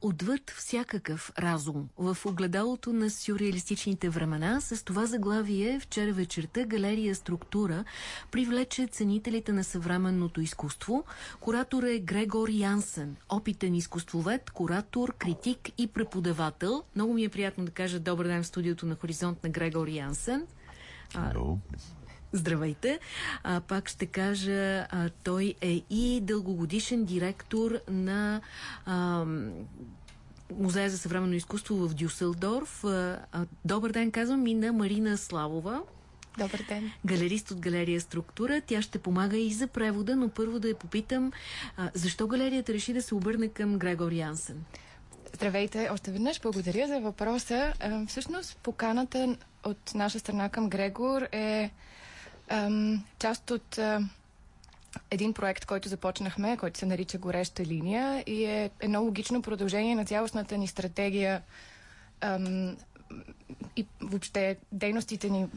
Отвъд всякакъв разум в огледалото на сюрреалистичните времена с това заглавие вчера вечерта галерия Структура привлече ценителите на съвременното изкуство. Куратор е Грегор Янсен, опитен изкуствовед, куратор, критик и преподавател. Много ми е приятно да кажа добър ден в студиото на Хоризонт на Грегор Янсен. Hello. Здравейте! А, пак ще кажа, а, той е и дългогодишен директор на а, Музея за съвременно изкуство в Дюселдорф. Добър ден, казвам и на Марина Славова. Добър ден. Галерист от галерия Структура. Тя ще помага и за превода, но първо да я попитам защо галерията реши да се обърне към Грегор Янсен? Здравейте, още веднъж благодаря за въпроса. Всъщност поканата от наша страна към Грегор е част от един проект, който започнахме, който се нарича Гореща линия и е едно логично продължение на цялостната ни стратегия и въобще дейностите ни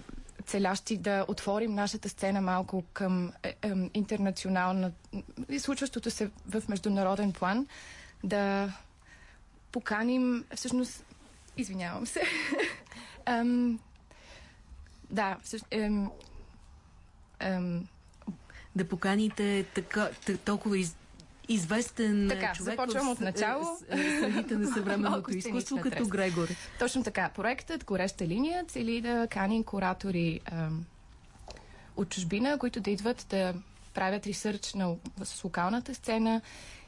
целящи да отворим нашата сцена малко към е, интернационална и случващото се в международен план, да поканим, всъщност, извинявам се, ам, да, всъщност, ем, ем, Да поканите така, толкова из, известен Така, човек започвам от начало. с- с- средите на съвременното изкуство, като треска. Грегор. Точно така. Проектът Гореща линия цели да каним куратори ам, от чужбина, които да идват да правят ресърч на, с локалната сцена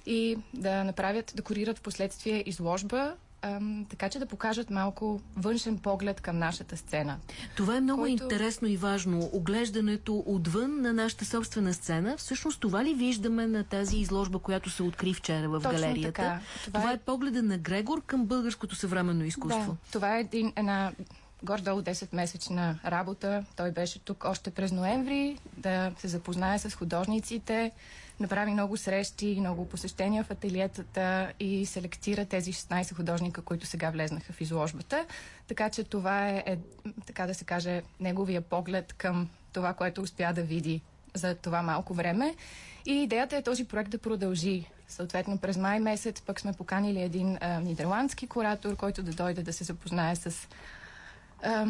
и да направят, да корират в последствие изложба, ам, така че да покажат малко външен поглед към нашата сцена. Това е много който- интересно и важно. Оглеждането отвън на нашата собствена сцена. Всъщност това ли виждаме на тази изложба, която се откри вчера в Точно галерията? така. Това, Това е... е- погледа на Грегор към българското съвременно изкуство. Да, това е един, една горе-долу 10-месечна работа. Той беше тук още през ноември да се запознае с художниците, направи много срещи, много посещения в ателиетата и селектира тези 16 художника, които сега влезнаха в изложбата. Така че това е, е така да се каже, неговия поглед към това, което успя да види за това малко време. И идеята е този проект да продължи. Съответно, през май месец пък сме поканили един а, нидерландски куратор, който да дойде да се запознае с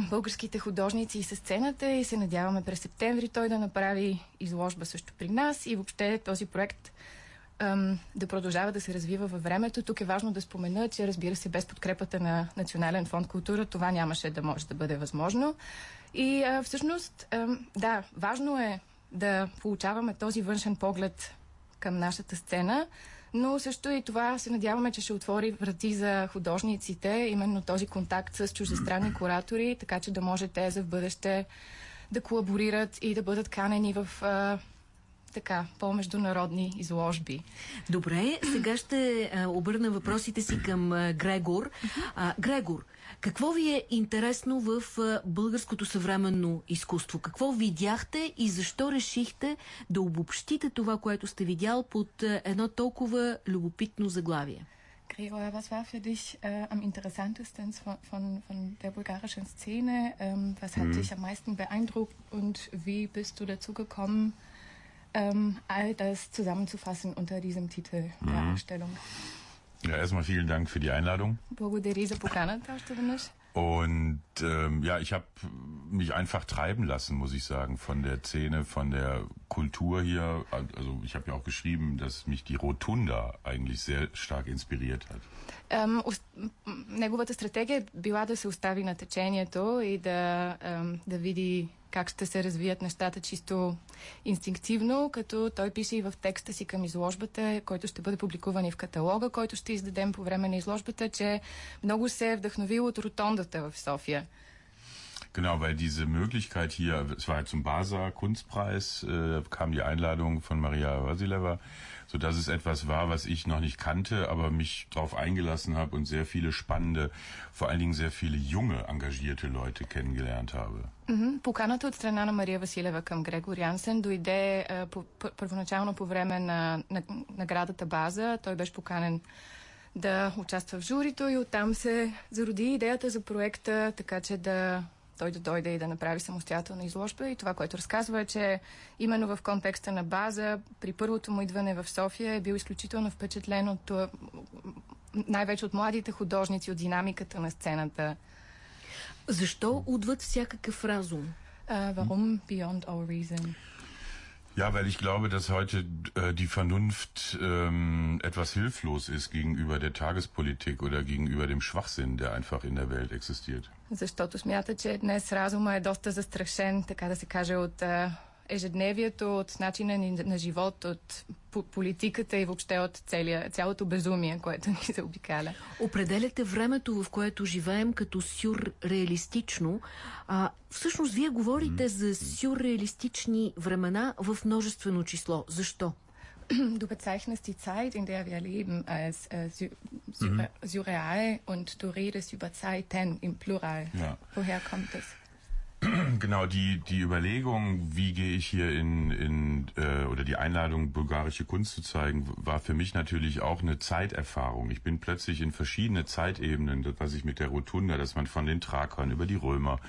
българските художници и с сцената и се надяваме през септември той да направи изложба също при нас и въобще този проект да продължава да се развива във времето. Тук е важно да спомена, че разбира се без подкрепата на Национален фонд култура това нямаше да може да бъде възможно. И всъщност, да, важно е да получаваме този външен поглед към нашата сцена, но също и това се надяваме, че ще отвори врати за художниците, именно този контакт с чуждестранни куратори, така че да може те за в бъдеще да колаборират и да бъдат канени в така, по-международни изложби. Добре, сега ще а, обърна въпросите си към а, Грегор. А, Грегор, какво ви е интересно в а, българското съвременно изкуство? Какво видяхте и защо решихте да обобщите това, което сте видял под а, едно толкова любопитно заглавие? Gregor, was war für dich äh, am interessantesten von, von, von der bulgarischen Szene? Ähm, was hat dich am meisten beeindruckt und wie bist du dazu gekommen, ähm, all das zusammenzufassen unter diesem Titel der Ausstellung? Ja, erstmal vielen Dank für die Einladung. Благодаря за поканата още веднъж. Und ähm, ja, ich habe mich einfach treiben lassen, muss ich sagen, von der Szene, von der Kultur hier. Also ich habe ja auch geschrieben, dass mich die Rotunda eigentlich sehr stark inspiriert hat. Ем, ос- м- м- неговата стратегия е била да се остави на течението и да, ем, да види как ще се развият нещата чисто инстинктивно, като той пише и в текста си към изложбата, който ще бъде публикуван и в каталога, който ще издадем по време на изложбата, че много се е вдъхновил от ротондата в София. Genau, weil diese Möglichkeit hier, es war ja zum Basa Kunstpreis, äh, kam die Einladung von Maria Vasileva, so dass es etwas war, was ich noch nicht kannte, aber mich darauf eingelassen habe und sehr viele spannende, vor allen Dingen sehr viele junge, engagierte Leute kennengelernt habe. Мгм. Поканата от страна на Мария Василева към Грегор Янсен дойде а, по, пър- първоначално по време на, на наградата База. Той беше поканен да участва в журито и оттам се зароди идеята за проекта, така че да той да дойде и да направи самостоятелна изложба. И това, което разказва е, че именно в контекста на база, при първото му идване в София е бил изключително впечатлен от най-вече от младите художници, от динамиката на сцената. Защо отвъд всякакъв разум? Uh, warum beyond all reason? Ja, weil ich glaube, dass heute äh, die Vernunft ähm, etwas hilflos ist gegenüber der Tagespolitik oder gegenüber dem Schwachsinn, der einfach in der Welt existiert. Защото смята, че днес разума е доста застрашен, така да се каже, от ежедневието, от начина ни на живот, от политиката и въобще от целия, цялото безумие, което ни заобикаля. Определяте времето, в което живеем като сюрреалистично. А, всъщност, вие говорите за сюрреалистични времена в множествено число. Защо? Du bezeichnest die Zeit, in der wir leben, als äh, sy mhm. surreal und du redest über Zeiten im Plural. Ja. Woher kommt das? Genau, die, die Überlegung, wie gehe ich hier in, in äh, oder die Einladung, bulgarische Kunst zu zeigen, war für mich natürlich auch eine Zeiterfahrung. Ich bin plötzlich in verschiedene Zeitebenen, was ich mit der Rotunda, dass man von den Thrakern über die Römer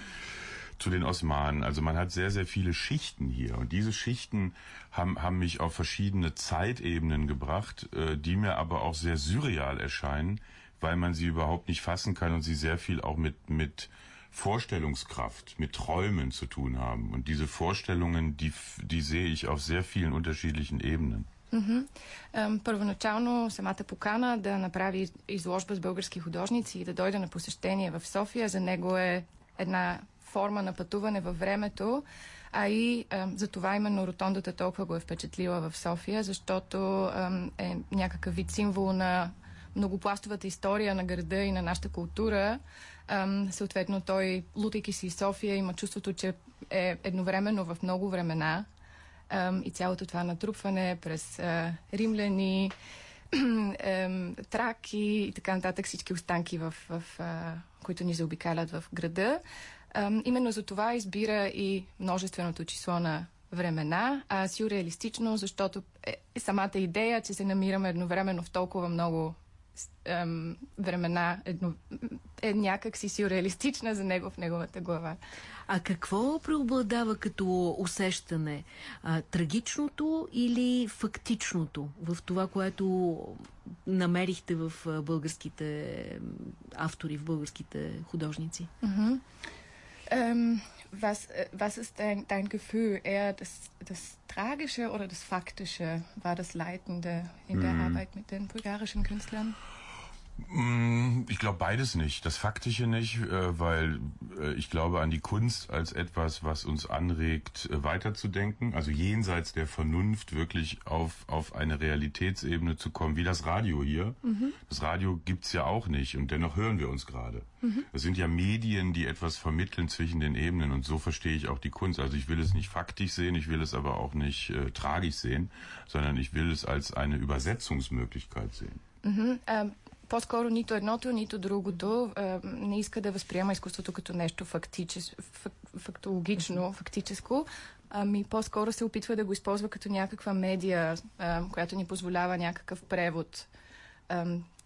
zu den Osmanen, also man hat sehr, sehr viele Schichten hier. Und diese Schichten haben, haben mich auf verschiedene Zeitebenen gebracht, äh, die mir aber auch sehr surreal erscheinen, weil man sie überhaupt nicht fassen kann und sie sehr viel auch mit, mit Vorstellungskraft, mit Träumen zu tun haben. Und diese Vorstellungen, die, die sehe ich auf sehr vielen unterschiedlichen Ebenen. Mm-hmm. Първоначално самата покана да направи изложба с български художници и да дойде на посещение в София, за него е една форма на пътуване във времето, а и за това именно ротондата толкова го е впечатлила в София, защото е някакъв вид символ на многопластовата история на града и на нашата култура, Ам, съответно, той, лутайки си София, има чувството, че е едновременно в много времена ам, и цялото това натрупване през а, римляни, ам, траки и така нататък, всички останки, в, в, а, които ни заобикалят в града. Ам, именно за това избира и множественото число на времена, а сюрреалистично, защото е, е самата идея, че се намираме едновременно в толкова много ем, времена едно, е някакси сюрреалистична за него в неговата глава. А какво преобладава като усещане? А, трагичното или фактичното в това, което намерихте в българските автори, в българските художници? Mm-hmm. Ähm, was, was ist dein, dein Gefühl? Eher das, das Tragische oder das Faktische war das Leitende in der mm. Arbeit mit den bulgarischen Künstlern? Mm, ich glaube beides nicht. Das Faktische nicht, äh, weil äh, ich glaube an die Kunst als etwas, was uns anregt, äh, weiterzudenken, also jenseits der Vernunft wirklich auf, auf eine Realitätsebene zu kommen, wie das Radio hier. Mhm. Das Radio gibt's ja auch nicht und dennoch hören wir uns gerade. Mhm. Es sind ja Medien, die etwas vermitteln zwischen den Ebenen und so verstehe ich auch die Kunst. Also ich will es nicht faktisch sehen, ich will es aber auch nicht äh, tragisch sehen, sondern ich will es als eine Übersetzungsmöglichkeit sehen. Mhm. Ähm по-скоро нито едното, нито другото а, не иска да възприема изкуството като нещо фактичес, фак, фактологично, фактическо, ами по-скоро се опитва да го използва като някаква медия, а, която ни позволява някакъв превод.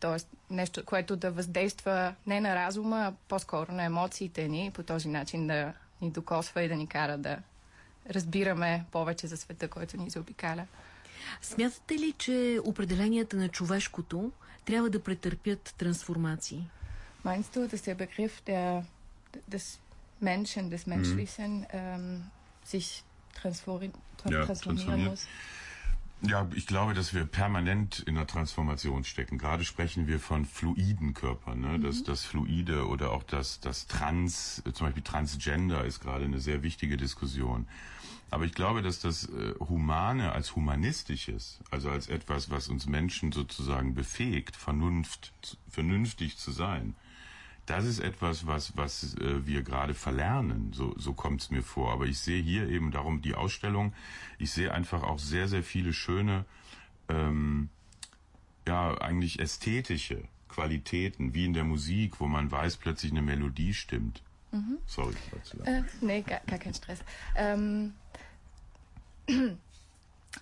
т.е. нещо, което да въздейства не на разума, а по-скоро на емоциите ни, по този начин да ни докосва и да ни кара да разбираме повече за света, който ни заобикаля. Смятате ли, че определенията на човешкото трябва да претърпят трансформации? Meinst du, dass der Begriff der, des Menschen, des Menschlichen mhm. ähm, sich transformieren, ja, transformieren muss? Ja, ich glaube, dass wir permanent in der Transformation stecken. Gerade sprechen wir von fluiden Körpern. Ne? Mhm. Das, das Fluide oder auch das, das Trans, zum Beispiel Transgender ist gerade eine sehr wichtige Diskussion. Aber ich glaube, dass das äh, Humane als Humanistisches, also als etwas, was uns Menschen sozusagen befähigt, Vernunft, vernünftig zu sein, das ist etwas, was, was äh, wir gerade verlernen, so, so kommt es mir vor. Aber ich sehe hier eben darum die Ausstellung, ich sehe einfach auch sehr, sehr viele schöne, ähm, ja, eigentlich ästhetische Qualitäten, wie in der Musik, wo man weiß, plötzlich eine Melodie stimmt. Mhm. Sorry, war zu lang. Äh, nee, gar, gar kein Stress. Ähm,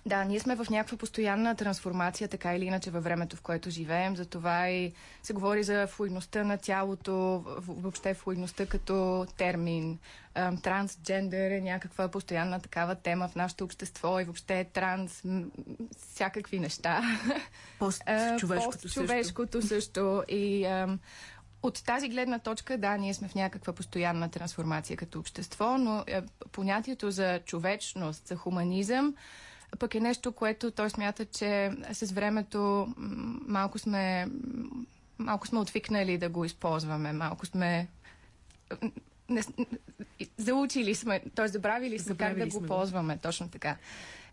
Да, ние сме в някаква постоянна трансформация, така или иначе във времето, в което живеем. Затова и се говори за флуидността на тялото, въобще флуидността като термин. Трансджендър е някаква постоянна такава тема в нашето общество и въобще транс, всякакви неща. Пост-човешкото, Пост-човешкото също. също. И ам, от тази гледна точка, да, ние сме в някаква постоянна трансформация като общество, но е, понятието за човечност, за хуманизъм, пък е нещо, което той смята, че с времето малко сме, малко сме отвикнали да го използваме, малко сме не, заучили сме, т.е. забравили сме забравили как да го ползваме, точно така.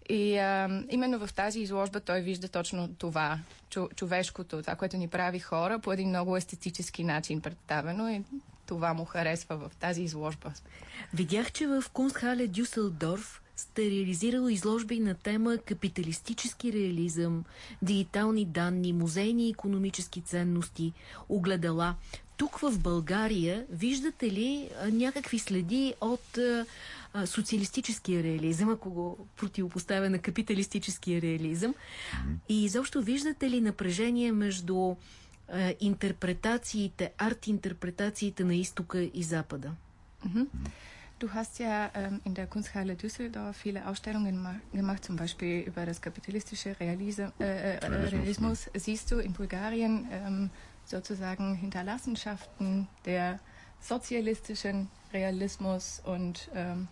И а, именно в тази изложба той вижда точно това, чу, човешкото, това, което ни прави хора, по един много естетически начин представено и това му харесва в тази изложба. Видях, че в Кунстхале Дюселдорф сте реализирал изложби на тема капиталистически реализъм, дигитални данни, музейни и економически ценности, огледала. Тук в България виждате ли а, някакви следи от а, социалистическия реализъм, ако го противопоставя на капиталистическия реализъм? И изобщо виждате ли напрежение между а, интерпретациите, арт-интерпретациите на изтока и запада? Mm-hmm. Du hast ja ähm, in der Kunsthalle Düsseldorf viele Ausstellungen gemacht, zum Beispiel über das kapitalistische Realise, äh, äh, Realismus. Siehst du in Bulgarien ähm, sozusagen Hinterlassenschaften der sozialistischen Realismus und ähm,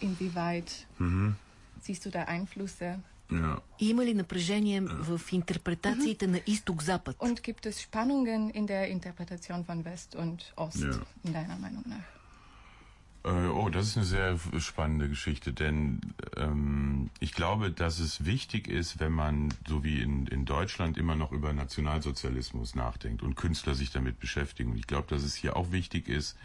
inwieweit mhm. siehst du da Einflüsse? Ja. Има ли напрежение ja. в интерпретациите на изток-запад? Und gibt es Spannungen in der Interpretation von West und Ost, ja. in deiner Meinung nach? Äh, oh, das ist eine sehr spannende Geschichte, denn ähm, ich glaube, dass es wichtig ist, wenn man, so wie in, in Deutschland, immer noch über Nationalsozialismus nachdenkt und Künstler sich damit beschäftigen. Und ich glaube, dass es hier auch wichtig ist,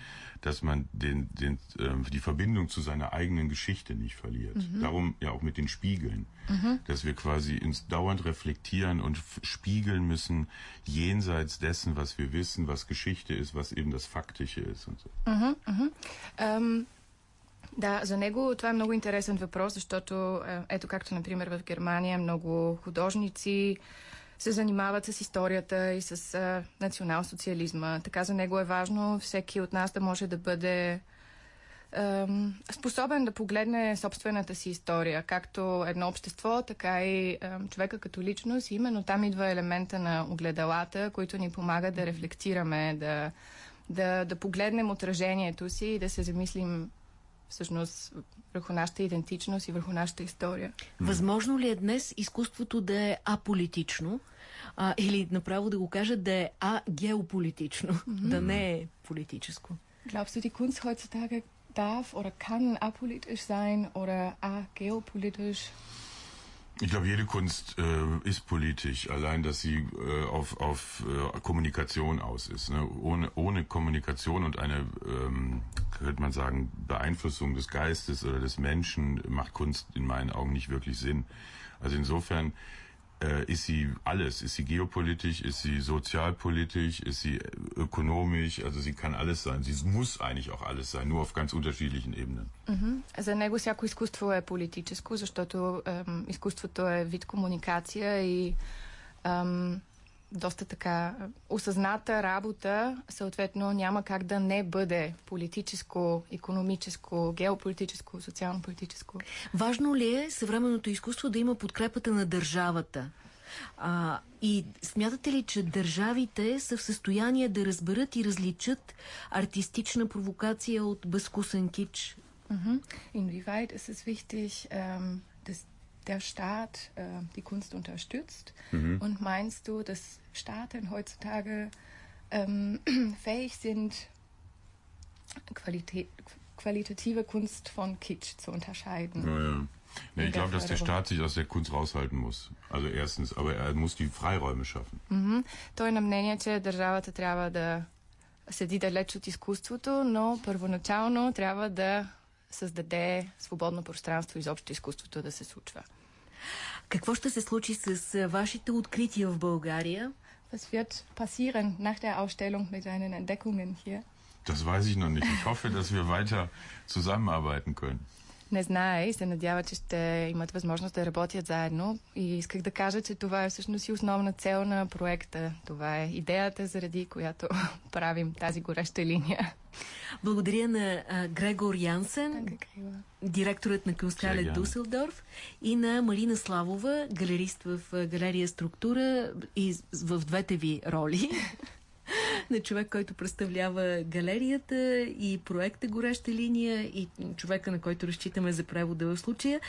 dass man den, den, äh, die Verbindung zu seiner eigenen Geschichte nicht verliert. Mhm. Darum ja auch mit den Spiegeln, mhm. dass wir quasi uns dauernd reflektieren und spiegeln müssen jenseits dessen, was wir wissen, was Geschichte ist, was eben das Faktische ist und so. Mhm, ähm, Да, за него това е много интересен въпрос, защото ето както, например, в Германия много художници се занимават с историята и с а, национал-социализма. Така за него е важно всеки от нас да може да бъде ам, способен да погледне собствената си история, както едно общество, така и ам, човека като личност. И именно там идва елемента на огледалата, които ни помагат да рефлектираме, да, да, да погледнем отражението си и да се замислим всъщност върху нашата идентичност и върху нашата история. Възможно ли е днес изкуството да е аполитично? А, или направо да го кажа да е агеополитично, mm-hmm. да не е политическо? Glaubst du, die Kunst heutzutage darf oder kann apolitisch sein oder ageopolitisch? Ich glaube, jede Kunst äh, ist politisch, allein dass sie äh, auf, auf äh, Kommunikation aus ist. Ne? Ohne, ohne Kommunikation und eine, ähm, könnte man sagen, Beeinflussung des Geistes oder des Menschen macht Kunst in meinen Augen nicht wirklich Sinn. Also insofern äh, ist sie alles. Ist sie geopolitisch, ist sie sozialpolitisch, ist sie ökonomisch, also sie kann alles sein. Sie muss eigentlich auch alles sein, nur auf ganz unterschiedlichen Ebenen. Mm-hmm. За него всяко изкуство е политическо, защото ем, изкуството е вид комуникация и ем, доста така осъзната работа, съответно няма как да не бъде политическо, економическо, геополитическо, социално-политическо. Важно ли е съвременното изкуство да има подкрепата на държавата? А, и смятате ли, че държавите са в състояние да разберат и различат артистична провокация от безвкусен кич? Mm-hmm. Inwieweit ist es wichtig, ähm, dass der Staat äh, die Kunst unterstützt? Mhm. Und meinst du, dass Staaten heutzutage ähm, fähig sind, Qualität, qualitative Kunst von Kitsch zu unterscheiden? Ja, ja. Nee, ich glaube, dass der Staat sich aus der Kunst raushalten muss. Also erstens, aber er muss die Freiräume schaffen. Mm-hmm. Той е на мнение, че държавата трябва да седи далеч от изкуството, но първоначално трябва да създаде свободно пространство изобщо изкуството да се случва. Какво ще се случи с вашите открития в България? Was wird passieren nach der Ausstellung mit deinen Entdeckungen hier? Das weiß ich noch nicht. Ich hoffe, dass wir weiter zusammenarbeiten können. Не знае и се надява, че ще имат възможност да работят заедно. И исках да кажа, че това е всъщност и основна цел на проекта. Това е идеята, заради която правим тази гореща линия. Благодаря на а, Грегор Янсен, директорът на Кюнстрале Дуселдорф и на Марина Славова, галерист в галерия Структура и в двете ви роли. на човек, който представлява галерията и проекта Гореща линия и човека, на който разчитаме за превода в случая.